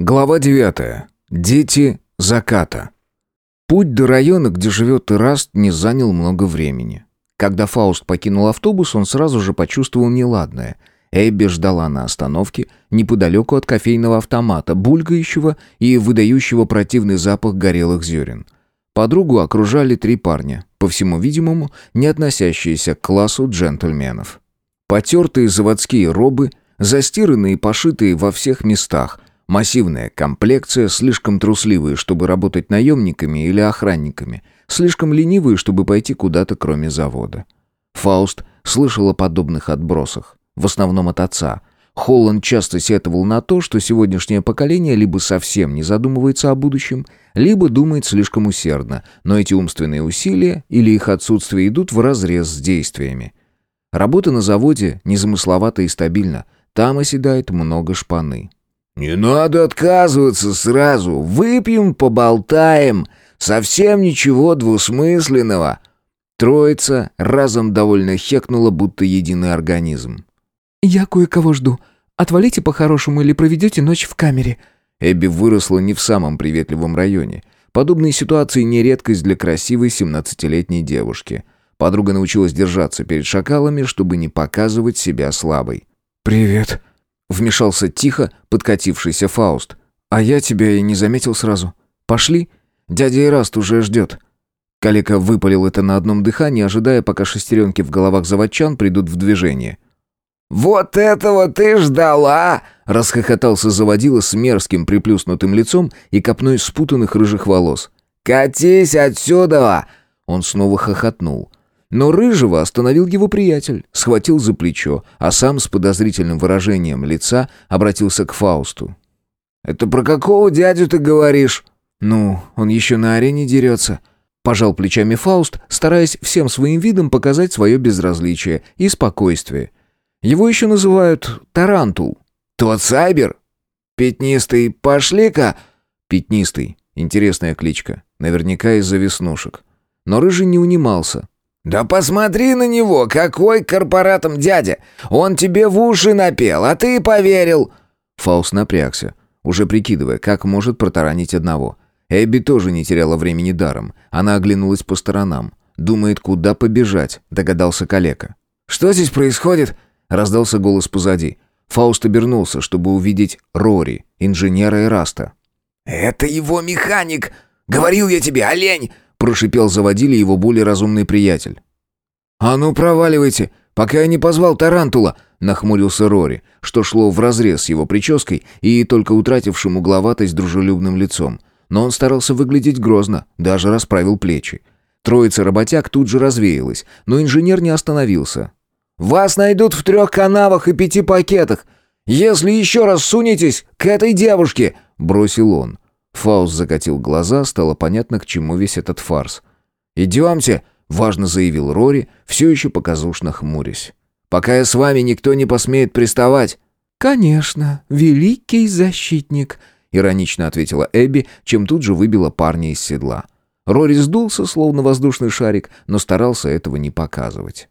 Глава 9. Дети заката. Путь до района, где живет Ираст, не занял много времени. Когда Фауст покинул автобус, он сразу же почувствовал неладное. Эбби ждала на остановке, неподалеку от кофейного автомата, булькающего и выдающего противный запах горелых зерен. Подругу окружали три парня, по всему видимому, не относящиеся к классу джентльменов. Потертые заводские робы, застиранные и пошитые во всех местах – Массивная комплекция, слишком трусливые, чтобы работать наемниками или охранниками, слишком ленивые, чтобы пойти куда-то кроме завода. Фауст слышал о подобных отбросах, в основном от отца. Холланд часто сетовал на то, что сегодняшнее поколение либо совсем не задумывается о будущем, либо думает слишком усердно, но эти умственные усилия или их отсутствие идут вразрез с действиями. Работа на заводе незамысловата и стабильна, там оседает много шпаны. «Не надо отказываться сразу. Выпьем, поболтаем. Совсем ничего двусмысленного». Троица разом довольно хекнула, будто единый организм. «Я кое-кого жду. Отвалите по-хорошему или проведете ночь в камере». Эбби выросла не в самом приветливом районе. Подобные ситуации не редкость для красивой семнадцатилетней девушки. Подруга научилась держаться перед шакалами, чтобы не показывать себя слабой. «Привет», Вмешался тихо подкатившийся Фауст. «А я тебя и не заметил сразу. Пошли? Дядя Ираст уже ждет». Калика выпалил это на одном дыхании, ожидая, пока шестеренки в головах заводчан придут в движение. «Вот этого ты ждала!» Расхохотался заводила с мерзким приплюснутым лицом и копной спутанных рыжих волос. «Катись отсюда!» Он снова хохотнул. Но Рыжего остановил его приятель, схватил за плечо, а сам с подозрительным выражением лица обратился к Фаусту. «Это про какого дядю ты говоришь?» «Ну, он еще на арене дерется». Пожал плечами Фауст, стараясь всем своим видом показать свое безразличие и спокойствие. Его еще называют Тарантул. «Тот Сайбер? Пятнистый, пошли-ка!» Пятнистый. Интересная кличка. Наверняка из-за веснушек. Но Рыжий не унимался. «Да посмотри на него, какой корпоратом дядя! Он тебе в уши напел, а ты поверил!» Фаус напрягся, уже прикидывая, как может протаранить одного. Эбби тоже не теряла времени даром. Она оглянулась по сторонам. Думает, куда побежать, догадался калека. «Что здесь происходит?» — раздался голос позади. Фауст обернулся, чтобы увидеть Рори, инженера Эраста. «Это его механик! Говорил я тебе, олень! Прошипел заводиле его более разумный приятель. «А ну проваливайте, пока я не позвал Тарантула!» нахмурился Рори, что шло вразрез с его прической и только утратившим угловатость дружелюбным лицом. Но он старался выглядеть грозно, даже расправил плечи. Троица работяг тут же развеялась, но инженер не остановился. «Вас найдут в трех канавах и пяти пакетах, если еще раз сунетесь к этой девушке!» — бросил он. Фауст закатил глаза, стало понятно, к чему весь этот фарс. «Идемте!» — важно заявил Рори, все еще показушно хмурясь. «Пока я с вами, никто не посмеет приставать!» «Конечно, великий защитник!» — иронично ответила Эбби, чем тут же выбила парня из седла. Рори сдулся, словно воздушный шарик, но старался этого не показывать.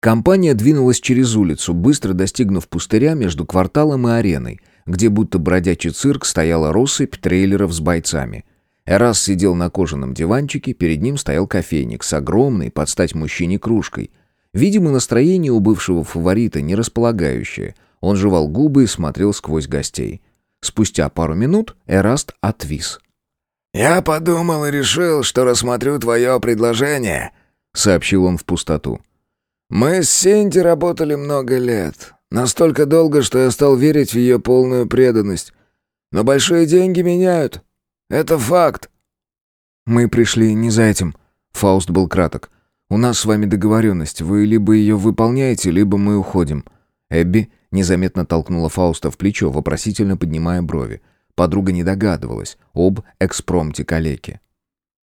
Компания двинулась через улицу, быстро достигнув пустыря между кварталом и ареной — где будто бродячий цирк стояла россыпь трейлеров с бойцами. Эрас сидел на кожаном диванчике, перед ним стоял кофейник с огромной, под стать мужчине, кружкой. Видимо, настроение у бывшего фаворита не располагающее. Он жевал губы и смотрел сквозь гостей. Спустя пару минут Эраст отвис. «Я подумал и решил, что рассмотрю твое предложение», — сообщил он в пустоту. «Мы с Синди работали много лет. Настолько долго, что я стал верить в ее полную преданность. Но большие деньги меняют. Это факт. Мы пришли не за этим. Фауст был краток. У нас с вами договоренность. Вы либо ее выполняете, либо мы уходим. Эбби незаметно толкнула Фауста в плечо, вопросительно поднимая брови. Подруга не догадывалась об экспромте калеки.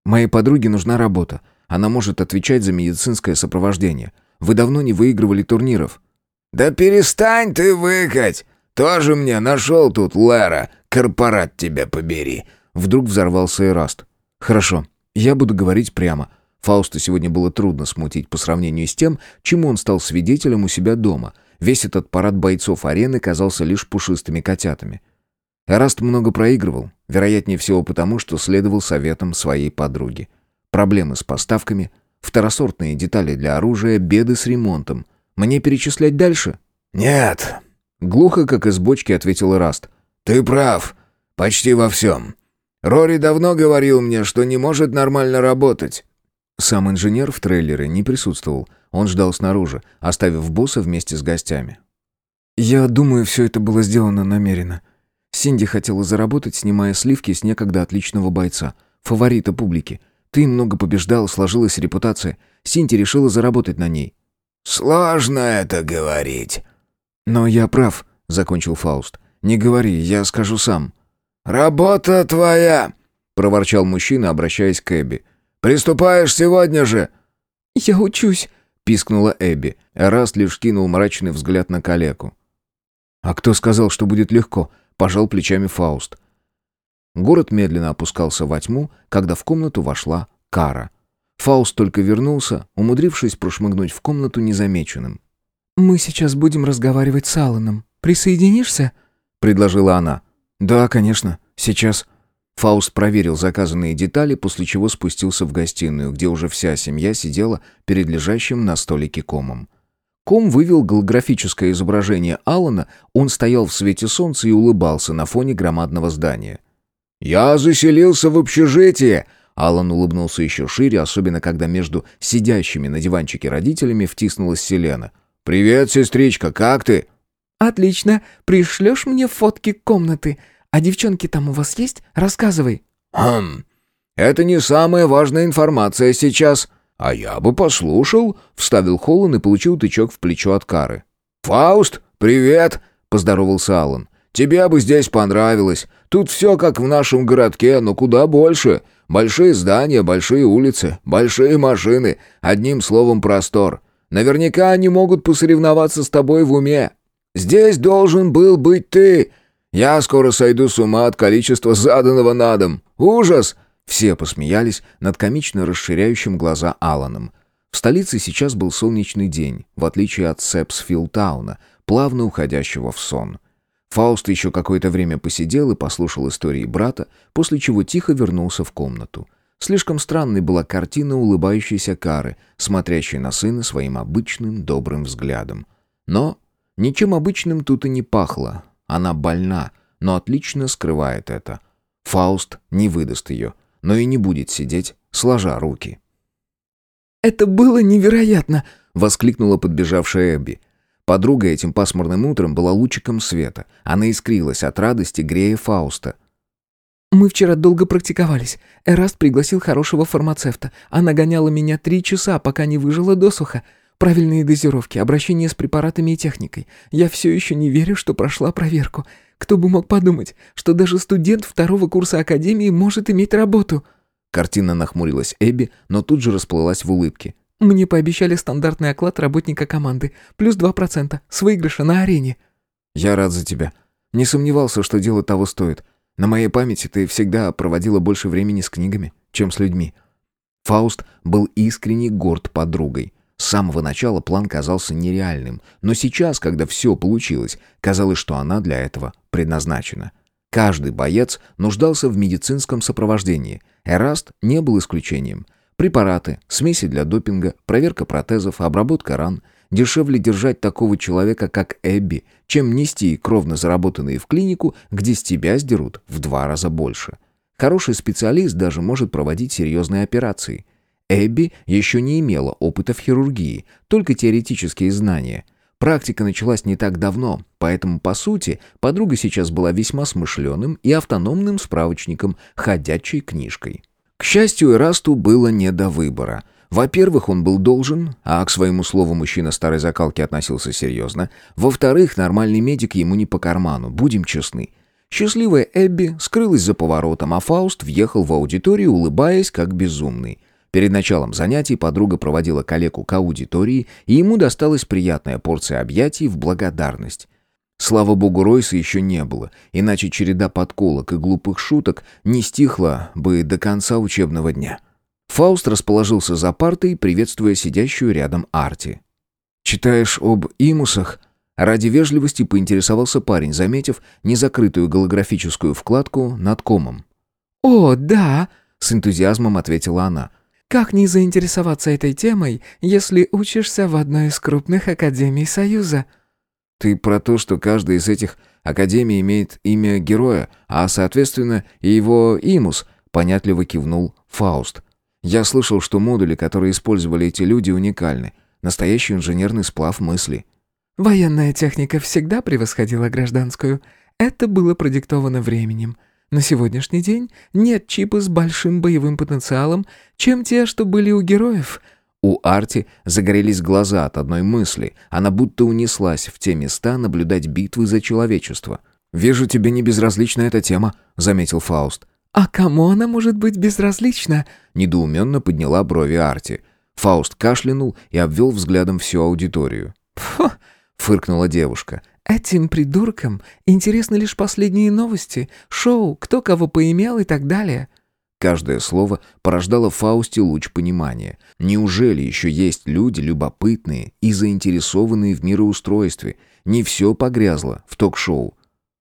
«Моей подруге нужна работа. Она может отвечать за медицинское сопровождение. Вы давно не выигрывали турниров». «Да перестань ты выкать! Тоже мне нашел тут Лера, корпорат тебя побери!» Вдруг взорвался Эраст. «Хорошо, я буду говорить прямо». Фаусту сегодня было трудно смутить по сравнению с тем, чему он стал свидетелем у себя дома. Весь этот парад бойцов арены казался лишь пушистыми котятами. Эраст много проигрывал, вероятнее всего потому, что следовал советам своей подруги. Проблемы с поставками, второсортные детали для оружия, беды с ремонтом. Мне перечислять дальше? «Нет», — глухо, как из бочки, ответил Эраст. «Ты прав. Почти во всем. Рори давно говорил мне, что не может нормально работать». Сам инженер в трейлере не присутствовал. Он ждал снаружи, оставив босса вместе с гостями. «Я думаю, все это было сделано намеренно. Синди хотела заработать, снимая сливки с некогда отличного бойца, фаворита публики. Ты много побеждал, сложилась репутация. Синди решила заработать на ней». «Сложно это говорить». «Но я прав», — закончил Фауст. «Не говори, я скажу сам». «Работа твоя», — проворчал мужчина, обращаясь к Эбби. «Приступаешь сегодня же». «Я учусь», — пискнула Эбби. Эраст лишь кинул мрачный взгляд на калеку. «А кто сказал, что будет легко?» — пожал плечами Фауст. Город медленно опускался во тьму, когда в комнату вошла Кара. Фауст только вернулся, умудрившись прошмыгнуть в комнату незамеченным. «Мы сейчас будем разговаривать с Алланом. Присоединишься?» — предложила она. «Да, конечно. Сейчас». Фауст проверил заказанные детали, после чего спустился в гостиную, где уже вся семья сидела перед лежащим на столике комом. Ком вывел голографическое изображение Алана, он стоял в свете солнца и улыбался на фоне громадного здания. «Я заселился в общежитие!» Алан улыбнулся еще шире, особенно когда между сидящими на диванчике родителями втиснулась Селена. «Привет, сестричка, как ты?» «Отлично. Пришлешь мне фотки комнаты. А девчонки там у вас есть? Рассказывай». «Хм, это не самая важная информация сейчас». «А я бы послушал», — вставил Холлан и получил тычок в плечо от Кары. «Фауст, привет», — поздоровался Аллан. «Тебе бы здесь понравилось. Тут все как в нашем городке, но куда больше. Большие здания, большие улицы, большие машины. Одним словом, простор. Наверняка они могут посоревноваться с тобой в уме. Здесь должен был быть ты. Я скоро сойду с ума от количества заданного на дом. Ужас!» Все посмеялись над комично расширяющим глаза Аланом. В столице сейчас был солнечный день, в отличие от Сепсфилтауна, плавно уходящего в сон. Фауст еще какое-то время посидел и послушал истории брата, после чего тихо вернулся в комнату. Слишком странной была картина улыбающейся Кары, смотрящей на сына своим обычным добрым взглядом. Но ничем обычным тут и не пахло. Она больна, но отлично скрывает это. Фауст не выдаст ее, но и не будет сидеть, сложа руки. «Это было невероятно!» — воскликнула подбежавшая Эбби. Подруга этим пасмурным утром была лучиком света. Она искрилась от радости, грея Фауста. «Мы вчера долго практиковались. Эраст пригласил хорошего фармацевта. Она гоняла меня три часа, пока не выжила досуха. Правильные дозировки, обращение с препаратами и техникой. Я все еще не верю, что прошла проверку. Кто бы мог подумать, что даже студент второго курса академии может иметь работу?» Картина нахмурилась Эбби, но тут же расплылась в улыбке. «Мне пообещали стандартный оклад работника команды, плюс 2%, с выигрыша на арене». «Я рад за тебя. Не сомневался, что дело того стоит. На моей памяти ты всегда проводила больше времени с книгами, чем с людьми». Фауст был искренне горд подругой. С самого начала план казался нереальным, но сейчас, когда все получилось, казалось, что она для этого предназначена. Каждый боец нуждался в медицинском сопровождении. Эраст не был исключением. Препараты, смеси для допинга, проверка протезов, обработка ран – Дешевле держать такого человека, как Эбби, чем нести кровно заработанные в клинику, где с тебя сдерут в два раза больше. Хороший специалист даже может проводить серьезные операции. Эбби еще не имела опыта в хирургии, только теоретические знания. Практика началась не так давно, поэтому, по сути, подруга сейчас была весьма смышленым и автономным справочником, ходячей книжкой. К счастью, Эрасту было не до выбора – во-первых, он был должен, а к своему слову мужчина старой закалки относился серьезно. Во-вторых, нормальный медик ему не по карману, будем честны. Счастливая Эбби скрылась за поворотом, а Фауст въехал в аудиторию, улыбаясь, как безумный. Перед началом занятий подруга проводила коллегу к аудитории, и ему досталась приятная порция объятий в благодарность. Слава богу, Ройса еще не было, иначе череда подколок и глупых шуток не стихла бы до конца учебного дня. Фауст расположился за партой, приветствуя сидящую рядом Арти. «Читаешь об имусах?» Ради вежливости поинтересовался парень, заметив незакрытую голографическую вкладку над комом. «О, да!» — с энтузиазмом ответила она. «Как не заинтересоваться этой темой, если учишься в одной из крупных академий Союза?» «Ты про то, что каждая из этих академий имеет имя героя, а, соответственно, и его имус», — понятливо кивнул Фауст. «Я слышал, что модули, которые использовали эти люди, уникальны. Настоящий инженерный сплав мысли». Военная техника всегда превосходила гражданскую. Это было продиктовано временем. На сегодняшний день нет чипа с большим боевым потенциалом, чем те, что были у героев. У Арти загорелись глаза от одной мысли. Она будто унеслась в те места наблюдать битвы за человечество. «Вижу, тебе не безразлична эта тема», — заметил Фауст. «А кому она может быть безразлична?» — недоуменно подняла брови Арти. Фауст кашлянул и обвел взглядом всю аудиторию. «Фу!» — фыркнула девушка. «Этим придуркам интересны лишь последние новости, шоу, кто кого поимел и так далее». Каждое слово порождало в Фаусте луч понимания. Неужели еще есть люди любопытные и заинтересованные в мироустройстве? Не все погрязло в ток-шоу.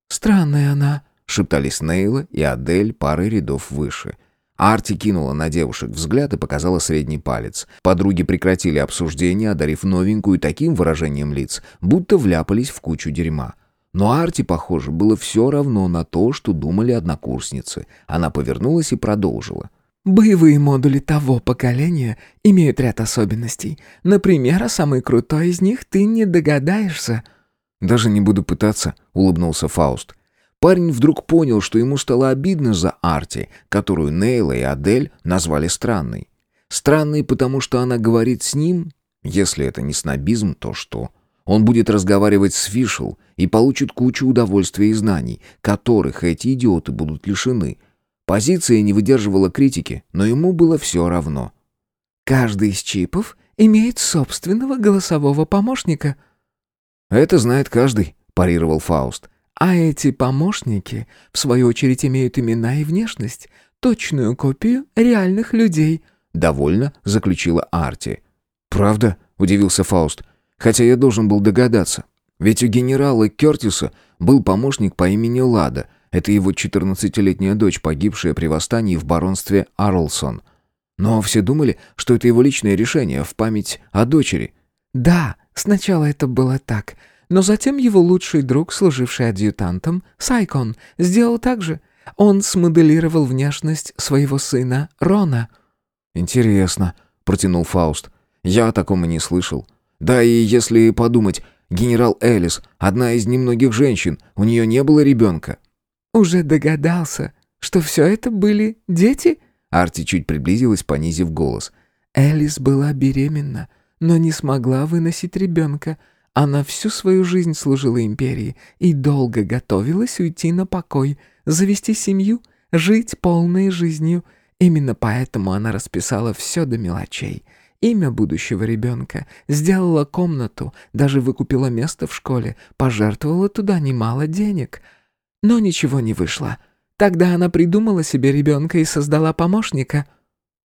«Странная она», — шептались Нейла и Адель парой рядов выше. Арти кинула на девушек взгляд и показала средний палец. Подруги прекратили обсуждение, одарив новенькую таким выражением лиц, будто вляпались в кучу дерьма. Но Арти, похоже, было все равно на то, что думали однокурсницы. Она повернулась и продолжила. Боевые модули того поколения имеют ряд особенностей. Например, о самой крутой из них ты не догадаешься. «Даже не буду пытаться», — улыбнулся Фауст. Парень вдруг понял, что ему стало обидно за Арти, которую Нейла и Адель назвали странной. Странной, потому что она говорит с ним? Если это не снобизм, то что? Он будет разговаривать с Фишел и получит кучу удовольствия и знаний, которых эти идиоты будут лишены. Позиция не выдерживала критики, но ему было все равно. «Каждый из чипов имеет собственного голосового помощника». «Это знает каждый», – парировал Фауст. А эти помощники, в свою очередь, имеют имена и внешность, точную копию реальных людей. Довольно, заключила Арти. Правда? удивился Фауст. Хотя я должен был догадаться. Ведь у генерала Кертиса был помощник по имени Лада. Это его 14-летняя дочь, погибшая при восстании в баронстве Арлсон. Но все думали, что это его личное решение в память о дочери. Да, сначала это было так. Но затем его лучший друг, служивший адъютантом, Сайкон, сделал так же. Он смоделировал внешность своего сына Рона. «Интересно», — протянул Фауст. «Я о таком и не слышал. Да и если подумать, генерал Элис — одна из немногих женщин, у нее не было ребенка». «Уже догадался, что все это были дети?» Арти чуть приблизилась, понизив голос. «Элис была беременна, но не смогла выносить ребенка. Она всю свою жизнь служила империи и долго готовилась уйти на покой, завести семью, жить полной жизнью. Именно поэтому она расписала все до мелочей. Имя будущего ребенка, сделала комнату, даже выкупила место в школе, пожертвовала туда немало денег. Но ничего не вышло. Тогда она придумала себе ребенка и создала помощника.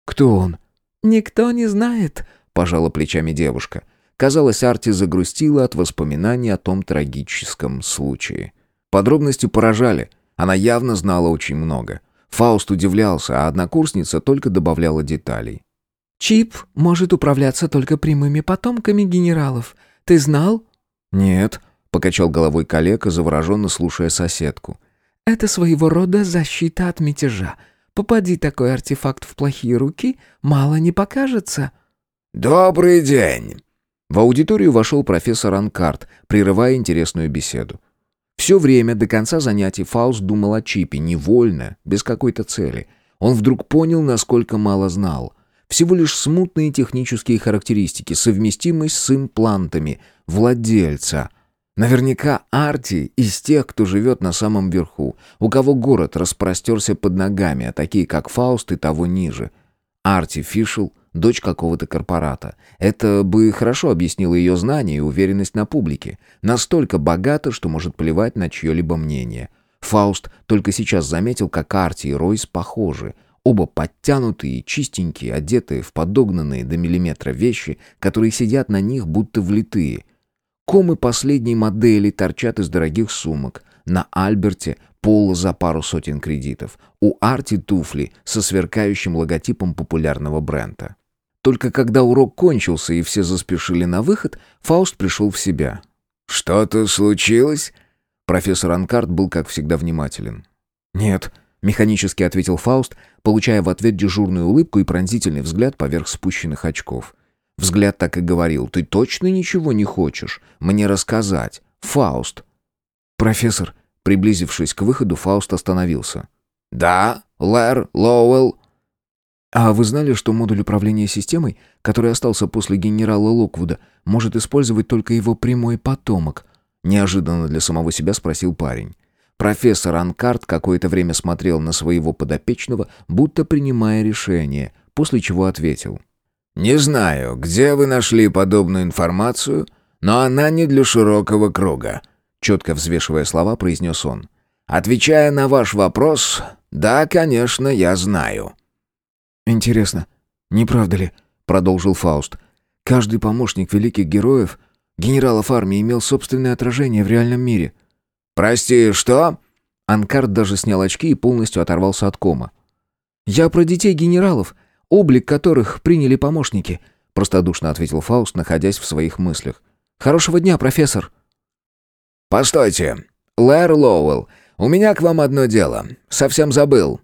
«Кто он?» «Никто не знает», — пожала плечами девушка. Казалось, Арти загрустила от воспоминаний о том трагическом случае. Подробности поражали. Она явно знала очень много. Фауст удивлялся, а однокурсница только добавляла деталей. «Чип может управляться только прямыми потомками генералов. Ты знал?» «Нет», — покачал головой коллега, завороженно слушая соседку. «Это своего рода защита от мятежа. Попади такой артефакт в плохие руки, мало не покажется». «Добрый день!» В аудиторию вошел профессор Анкарт, прерывая интересную беседу. Все время до конца занятий Фауст думал о чипе, невольно, без какой-то цели. Он вдруг понял, насколько мало знал. Всего лишь смутные технические характеристики, совместимость с имплантами, владельца. Наверняка Арти из тех, кто живет на самом верху, у кого город распростерся под ногами, а такие, как Фауст, и того ниже. Арти Фишел — дочь какого-то корпората. Это бы хорошо объяснило ее знания и уверенность на публике. Настолько богата, что может плевать на чье-либо мнение. Фауст только сейчас заметил, как Арти и Ройс похожи. Оба подтянутые, чистенькие, одетые в подогнанные до миллиметра вещи, которые сидят на них будто влитые. Комы последней модели торчат из дорогих сумок. На Альберте поло за пару сотен кредитов. У Арти туфли со сверкающим логотипом популярного бренда. Только когда урок кончился и все заспешили на выход, Фауст пришел в себя. «Что-то случилось?» Профессор Анкарт был, как всегда, внимателен. «Нет», — механически ответил Фауст, получая в ответ дежурную улыбку и пронзительный взгляд поверх спущенных очков. Взгляд так и говорил, «Ты точно ничего не хочешь мне рассказать, Фауст?» «Профессор», приблизившись к выходу, Фауст остановился. «Да, Лэр Лоуэлл», «А вы знали, что модуль управления системой, который остался после генерала Локвуда, может использовать только его прямой потомок?» Неожиданно для самого себя спросил парень. Профессор Анкарт какое-то время смотрел на своего подопечного, будто принимая решение, после чего ответил. «Не знаю, где вы нашли подобную информацию, но она не для широкого круга», четко взвешивая слова, произнес он. «Отвечая на ваш вопрос, да, конечно, я знаю». «Интересно, не правда ли?» — продолжил Фауст. «Каждый помощник великих героев, генералов армии, имел собственное отражение в реальном мире». «Прости, что?» Анкард даже снял очки и полностью оторвался от кома. «Я про детей генералов, облик которых приняли помощники», — простодушно ответил Фауст, находясь в своих мыслях. «Хорошего дня, профессор!» «Постойте, Лэр Лоуэлл, у меня к вам одно дело. Совсем забыл».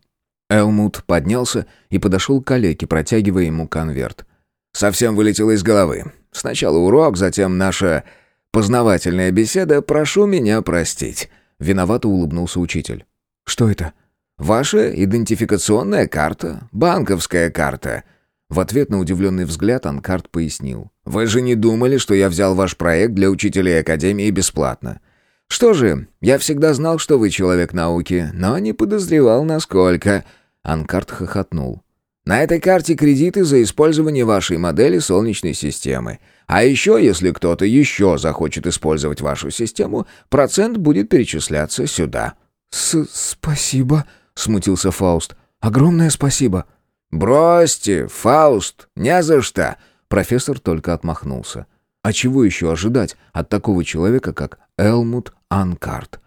Элмут поднялся и подошел к коллеге, протягивая ему конверт. «Совсем вылетело из головы. Сначала урок, затем наша познавательная беседа. Прошу меня простить». Виновато улыбнулся учитель. «Что это?» «Ваша идентификационная карта, банковская карта». В ответ на удивленный взгляд Анкарт пояснил. «Вы же не думали, что я взял ваш проект для учителей Академии бесплатно? Что же, я всегда знал, что вы человек науки, но не подозревал, насколько...» Анкарт хохотнул. «На этой карте кредиты за использование вашей модели Солнечной системы. А еще, если кто-то еще захочет использовать вашу систему, процент будет перечисляться сюда». С «Спасибо», — смутился Фауст. «Огромное спасибо». «Бросьте, Фауст, не за что!» Профессор только отмахнулся. А чего еще ожидать от такого человека, как Элмут Анкарт?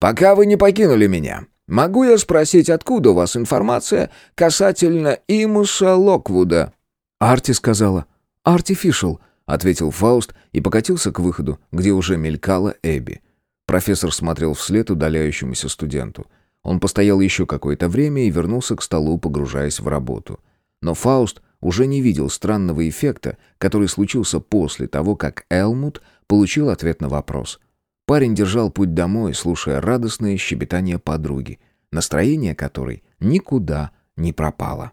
«Пока вы не покинули меня, Могу я спросить, откуда у вас информация касательно Имуса Локвуда?» «Арти сказала. Артифишл», — ответил Фауст и покатился к выходу, где уже мелькала Эбби. Профессор смотрел вслед удаляющемуся студенту. Он постоял еще какое-то время и вернулся к столу, погружаясь в работу. Но Фауст уже не видел странного эффекта, который случился после того, как Элмут получил ответ на вопрос. Парень держал путь домой, слушая радостное щебетание подруги, настроение которой никуда не пропало.